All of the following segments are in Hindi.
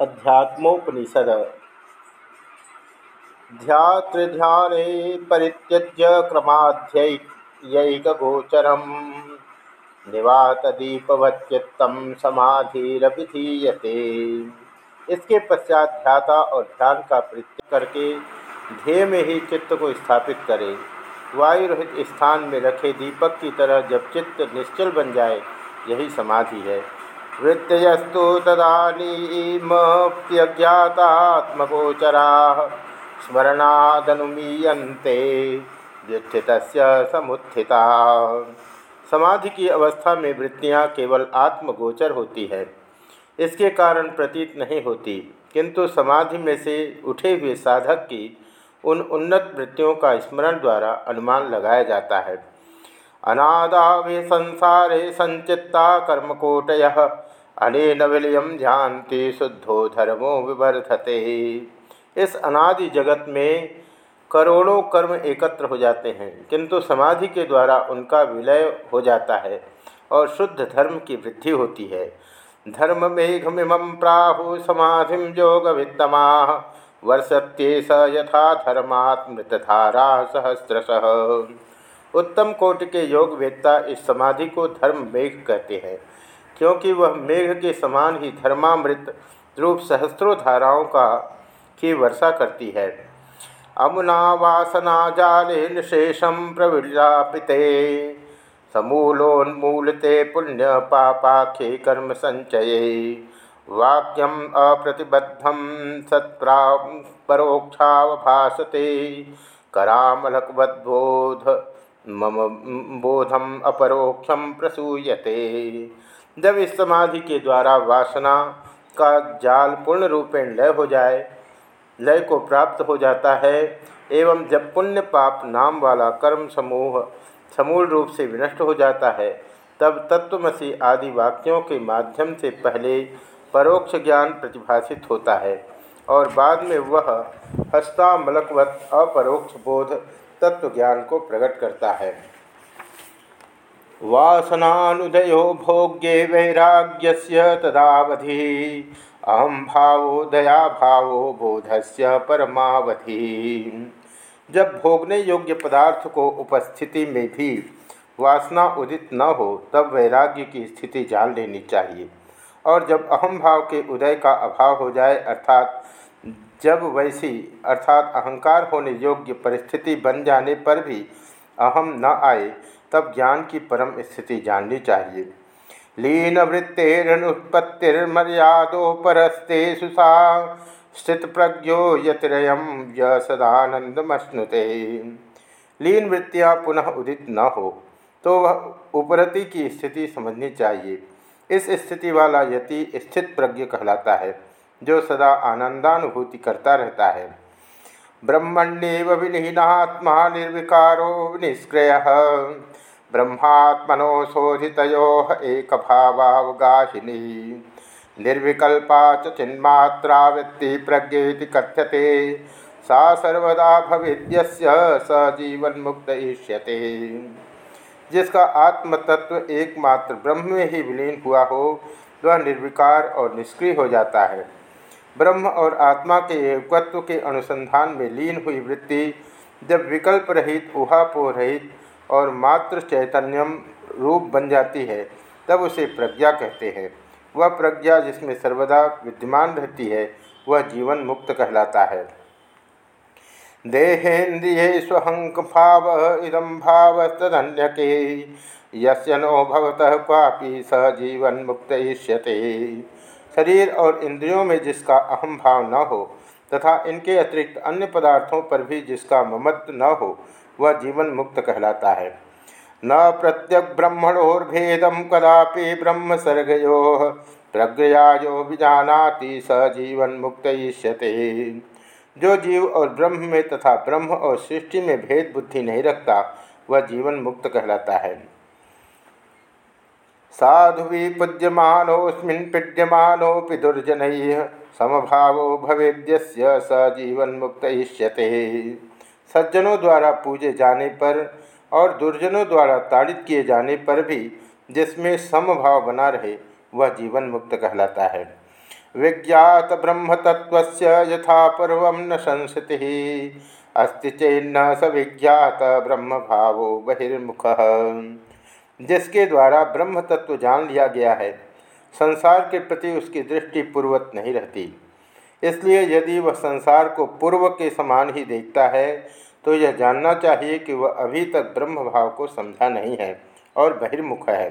अध्यात्मोपनिषद। ध्यात्रिध्याने परित्यज्य क्रमाध्ययैकगोचरं निवातदीपवच्चित्तं समाधिरभिधीयते इसके पश्चात ध्याता और ध्यान का परित्याग करके ध्येय में ही चित्त को स्थापित करे। वायु रहित स्थान में रखे दीपक की तरह जब चित्त निश्चल बन जाए, यही समाधि है। वृत्तयस्तु तदानीमप्यज्ञातात्मगोचरा स्मरणादनुमीयते व्युत्थित समुत्थिता। समाधि की अवस्था में वृत्तियाँ केवल आत्मगोचर होती है। इसके कारण प्रतीत नहीं होती, किंतु समाधि में से उठे हुए साधक की उन उन्नत वृत्तियों का स्मरण द्वारा अनुमान लगाया जाता है। अनादावे संसारे संचित्ता कर्मकोटय अनेन विलयम जानते शुद्धो धर्मो विवर्धते। इस अनादि जगत में करोड़ों कर्म एकत्र हो जाते हैं, किंतु समाधि के द्वारा उनका विलय हो जाता है और शुद्ध धर्म की वृद्धि होती है। धर्म मेघमिम प्राहु समाधि योग वित्तमा वर्षत्ये स यथा धर्मात्मृतधारा सहस्रश। उत्तम कोटि के योग वेत्ता इस समाधि को धर्म मेघ कहते हैं। क्योंकि वह मेघ के समान ही धर्मामृत रूप सहस्रों धाराओं का की वर्षा करती है। अमुना वासना जाले निशेषम प्रविलापिते समूलोन्मूलते पुण्य पापाख्ये कर्म संचये। वाक्यम अप्रतिबद्धम सत्प्रा परोक्षावभासते, करामलकवद्बोध मम बोधम अपरोक्षम प्रसूयते। जब इस समाधि के द्वारा वासना का जाल पूर्ण रूपेण लय हो जाए, लय को प्राप्त हो जाता है, एवं जब पुण्य पाप नाम वाला कर्म समूह समूल रूप से विनष्ट हो जाता है, तब तत्वमसी आदि वाक्यों के माध्यम से पहले परोक्ष ज्ञान प्रतिभाषित होता है, और बाद में वह हस्तामलकवत अपरोक्ष बोध तत्व ज्ञान को प्रकट करता है। वासनानुदयो भोग्ये वैराग्य तदावधि। अहम भावो दया भावो बोधस्य परमावधि। जब भोगने योग्य पदार्थ को उपस्थिति में भी वासना उदित न हो, तब वैराग्य की स्थिति जान लेनी चाहिए। और जब अहम भाव के उदय का अभाव हो जाए, अर्थात जब वैसी, अर्थात अहंकार होने योग्य परिस्थिति बन जाने पर भी अहम न आए तब ज्ञान की परम स्थिति जाननी चाहिए। लीन वृत्तिरुत्पत्तिर्मर्यादोपरस्ते सुषा स्थित प्रज्ञो यतिरयम य सदानंदमश्नुते लीन वृत्तियाँ पुनः उदित न हो तो वह उपरति की स्थिति समझनी चाहिए। इस स्थिति वाला यति स्थित प्रज्ञ कहलाता है, जो सदा आनंदानुभूति करता रहता है। ब्रह्मण्यव विलीनात्मा निर्विकारो निष्क्रिय। ब्रह्मात्मनो शोधित एक भावावगाहिनी निर्विकल्पा चिन्मात्रा वृत्ति प्रज्ञेति कथ्यते। सा सर्वदा भविद्य स जीवन मुक्त इष्यते जिसका आत्म तत्व एकमात्र ब्रह्म में ही विलीन हुआ हो, वह निर्विकार और निष्क्रिय हो जाता है। ब्रह्म और आत्मा के एकत्व के अनुसंधान में लीन हुई वृत्ति, जब विकल्प रहित, उहापोह रहित और मात्र चैतन्यम रूप बन जाती है, तब उसे प्रज्ञा कहते हैं। वह प्रज्ञा जिसमें सर्वदा विद्यमान रहती है, वह जीवन मुक्त कहलाता है। देहेन्द्रिय स्वहंक भाव इदम भाव तदन्यके यस्य नो भवतः स जीवन मुक्त शरीर और इंद्रियों में जिसका अहम भाव न हो, तथा इनके अतिरिक्त अन्य पदार्थों पर भी जिसका ममत्व न हो, वह जीवन मुक्त कहलाता है। न प्रत्यक ब्रह्मणोर्भेदम कदापि ब्रह्म सर्गयो प्रज्ञायो विजानाति स जीवन मुक्त जो जीव और ब्रह्म में तथा ब्रह्म और सृष्टि में भेद बुद्धि नहीं रखता, वह जीवन मुक्त कहलाता है। साधु भी पूज्यमानोस्मिन् पीड्यमानोपि दुर्जन समभावो भवेद्य स जीवन मुक्त इष्यते सज्जनों द्वारा पूजे जाने पर और दुर्जनों द्वारा ताड़ित किए जाने पर भी जिसमें समभाव बना रहे, वह जीवन मुक्त कहलाता है। विज्ञात ब्रह्म तत्व यथा पूर्व न संसति अस्ति चेन्न स विज्ञात ब्रह्म भावो बहिर्मुख। जिसके द्वारा ब्रह्म तत्व जान लिया गया है, संसार के प्रति उसकी दृष्टि पूर्वत नहीं रहती। इसलिए यदि वह संसार को पूर्व के समान ही देखता है तो यह जानना चाहिए कि वह अभी तक ब्रह्म भाव को समझा नहीं है और बहिर्मुख है।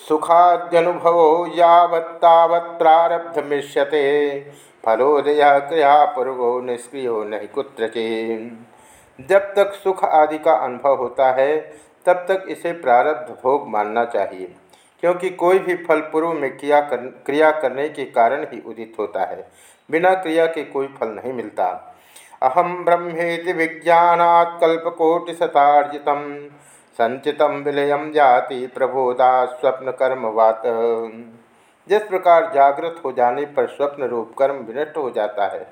सुखाद्यनुभव यावत्तावत् प्रारब्ध मिश्यते फलोदय क्रियापूर्वो निष्क्रियो नहीं कुत्र के जब तक सुख आदि का अनुभव होता है तब तक इसे प्रारब्ध भोग मानना चाहिए, क्योंकि कोई भी फल पूर्व में क्रिया कर, क्रिया करने के कारण ही उदित होता है, बिना क्रिया के कोई फल नहीं मिलता। अहम ब्रह्मेति विज्ञात कल्पकोटिशतार्जित संचित विलयम जाति प्रबोधा स्वप्न कर्म वात। जिस प्रकार जागृत हो जाने पर स्वप्न रूप कर्म विनष्ट हो जाता है,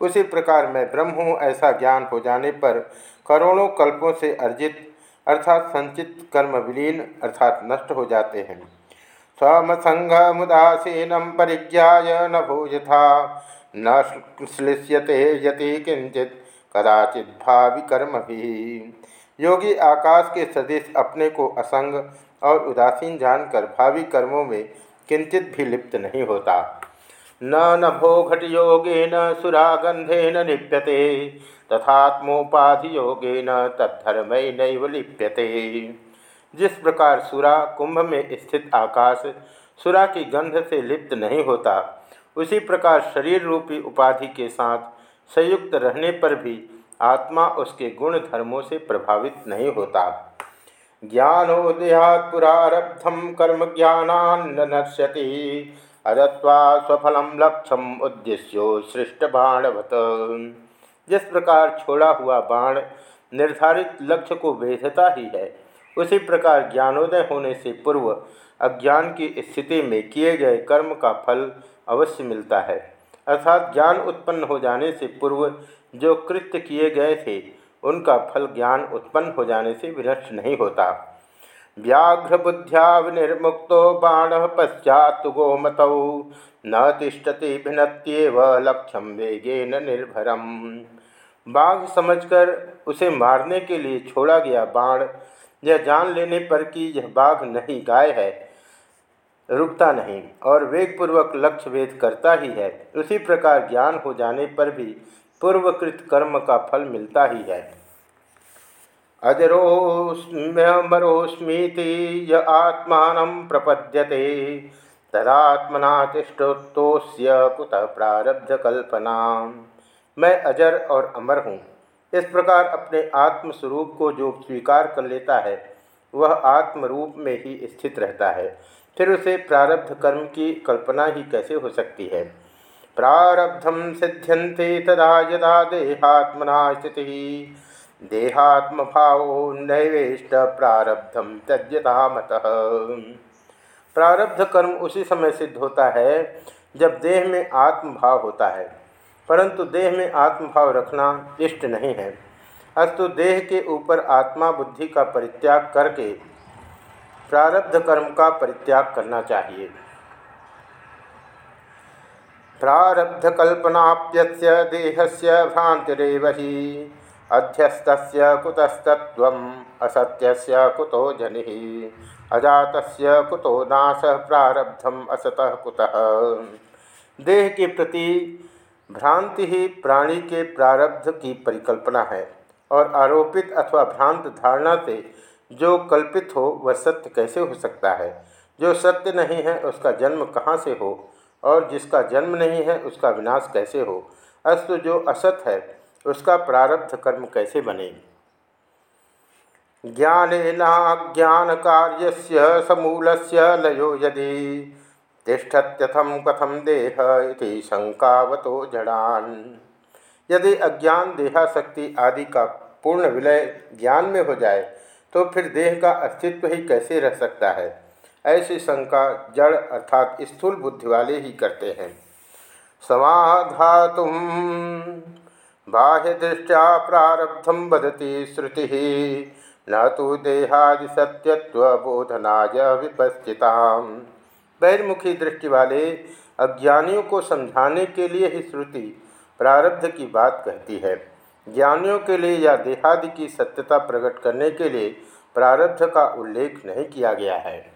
उसी प्रकार मैं ब्रह्म हूँ ऐसा ज्ञान हो जाने पर करोड़ों कल्पों से अर्जित अर्थात संचित कर्म विलीन अर्थात नष्ट हो जाते हैं। स्वमसंग मुदासीनम परिज्ञा न भूयथा, न श्लिष्यते यति किंचित कदाचित भावी कर्म भी योगी आकाश के सदृश अपने को असंग और उदासीन जानकर भावी कर्मों में किंचित भी लिप्त नहीं होता। न नभो घटयोगेन सुरागंधेन लिप्यते योगेन तत्धर्मय नैव लिप्यते। जिस प्रकार सुरा कुंभ में स्थित आकाश सुरा की गंध से लिप्त नहीं होता, उसी प्रकार शरीर रूपी उपाधि के साथ संयुक्त रहने पर भी आत्मा उसके गुण धर्मों से प्रभावित नहीं होता। ज्ञानोदयात पुरारब्धम कर्म ज्ञानान्न नश्यति अदत्वा स्वफलम लक्ष्यम उद्देश्यो सृष्ट बाणवत जिस प्रकार छोड़ा हुआ बाण निर्धारित लक्ष्य को भेदता ही है, उसी प्रकार ज्ञानोदय होने से पूर्व अज्ञान की स्थिति में किए गए कर्म का फल अवश्य मिलता है। अर्थात ज्ञान उत्पन्न हो जाने से पूर्व जो कृत्य किए गए थे, उनका फल ज्ञान उत्पन्न हो जाने से विनष्ट नहीं होता। व्याघ्रबुद्ध्या विनिर्मुक्त बाण पश्चात गोमत। न तिष्ठति भिन्नत्येव लक्ष्यम वेगेन निर्भरम। बाघ समझकर उसे मारने के लिए छोड़ा गया बाण, यह जान लेने पर कि यह बाघ नहीं गाय है, रुकता नहीं और वेगपूर्वक लक्ष्य वेद करता ही है। उसी प्रकार ज्ञान हो जाने पर भी पूर्वकृत कर्म का फल मिलता ही है। अजरोस्म्यमरोस्मीति य आत्मा प्रपद्यते। तदात्मना तिष्ठोत्तोस्य कुतः प्रारब्धकल्पना मैं अजर और अमर हूँ। इस प्रकार अपने आत्मस्वरूप को जो स्वीकार कर लेता है, वह आत्मरूप में ही स्थित रहता है। फिर उसे प्रारब्ध कर्म की कल्पना ही कैसे हो सकती है? प्रारब्धम सिद्ध्यंते तदा यदा देहात्मना स्थिति। देहात्म भाव नैवेष्ट प्रारब्धम त्यज्यता मत प्रारब्ध कर्म उसी समय सिद्ध होता है, जब देह में आत्मभाव होता है। परंतु देह में आत्मभाव रखना इष्ट नहीं है। अस्तु देह के ऊपर आत्मा बुद्धि का परित्याग करके प्रारब्ध कर्म का परित्याग करना चाहिए। प्रारब्ध कल्पनाप्य देहस्य भ्रांतिरव ही। अध्यस्त कुतस्तव असत्य कुतो जनि। अजात कुतो नाश प्रारब्धम, असतः कुतः। देह के प्रति भ्रांति ही प्राणी के प्रारब्ध की परिकल्पना है और आरोपित अथवा भ्रांत धारणा से जो कल्पित हो, वह सत्य कैसे हो सकता है? जो सत्य नहीं है, उसका जन्म कहाँ से हो? और जिसका जन्म नहीं है, उसका विनाश कैसे हो? अस्तु जो असत है उसका प्रारब्ध कर्म कैसे बने ज्ञान कार्य समूल से लयो यदि तिष्ठत्यथम कथम देह इति शंकावतो जड़ान। यदि अज्ञान, देहाशक्ति आदि का पूर्ण विलय ज्ञान में हो जाए तो फिर देह का अस्तित्व ही कैसे रह सकता है? ऐसी शंका जड़ अर्थात स्थूल बुद्धि वाले ही करते हैं। समाधातुम बाह्य दृष्टिया प्रारब्धम वदती श्रुति। न तो देहादि सत्यत्व बोधनाय विपस्थिता बहिर्मुखी दृष्टि वाले अज्ञानियों को समझाने के लिए ही श्रुति प्रारब्ध की बात कहती है। ज्ञानियों के लिए या देहादि की सत्यता प्रकट करने के लिए प्रारब्ध का उल्लेख नहीं किया गया है।